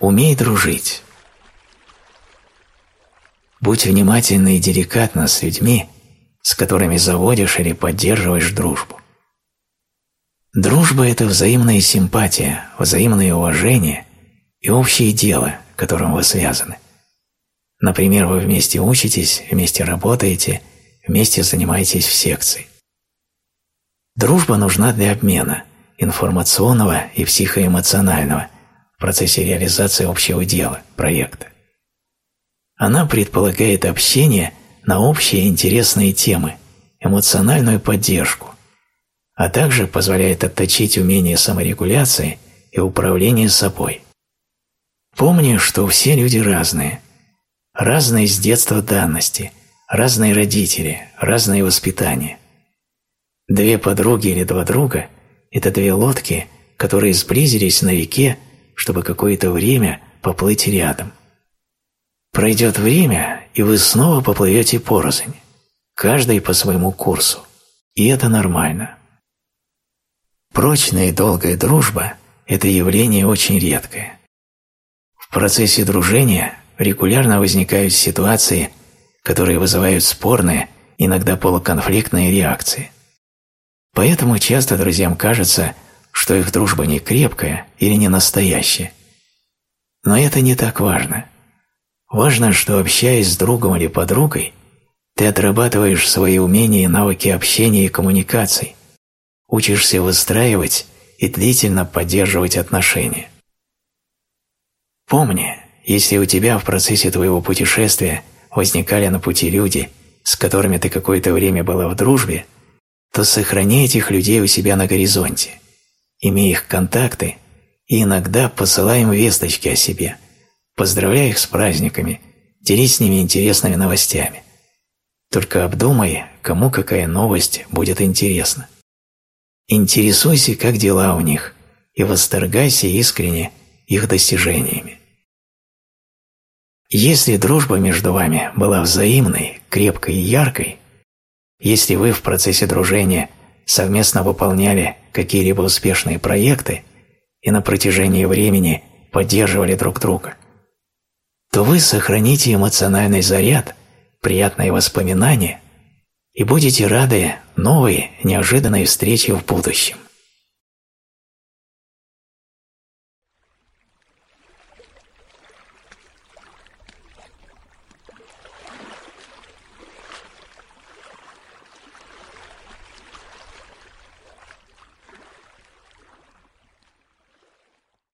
Умей дружить. Будь внимательна и деликатна с людьми, с которыми заводишь или поддерживаешь дружбу. Дружба – это взаимная симпатия, взаимное уважение и общее дело, которым вы связаны. Например, вы вместе учитесь, вместе работаете, вместе занимаетесь в секции. Дружба нужна для обмена информационного и психоэмоционального процессе реализации общего дела, проекта. Она предполагает общение на общие интересные темы, эмоциональную поддержку, а также позволяет отточить умение саморегуляции и управления собой. Помни, что все люди разные. Разные с детства данности, разные родители, разное воспитание. Две подруги или два друга – это две лодки, которые сблизились на реке, чтобы какое-то время поплыть рядом. Пройдет время, и вы снова поплывете порознь, каждый по своему курсу, и это нормально. Прочная и долгая дружба – это явление очень редкое. В процессе дружения регулярно возникают ситуации, которые вызывают спорные, иногда полуконфликтные реакции – Поэтому часто друзьям кажется, что их дружба не крепкая или не настоящая. Но это не так важно. Важно, что общаясь с другом или подругой, ты отрабатываешь свои умения и навыки общения и коммуникаций, учишься выстраивать и длительно поддерживать отношения. Помни, если у тебя в процессе твоего путешествия возникали на пути люди, с которыми ты какое-то время была в дружбе, то сохраняй этих людей у себя на горизонте, имей их контакты и иногда посылай им весточки о себе, поздравляй их с праздниками, делись с ними интересными новостями. Только обдумай, кому какая новость будет интересна. Интересуйся, как дела у них, и восторгайся искренне их достижениями. Если дружба между вами была взаимной, крепкой и яркой, если вы в процессе дружения совместно выполняли какие-либо успешные проекты и на протяжении времени поддерживали друг друга, то вы сохраните эмоциональный заряд, приятные воспоминания и будете рады новой, неожиданной встрече в будущем.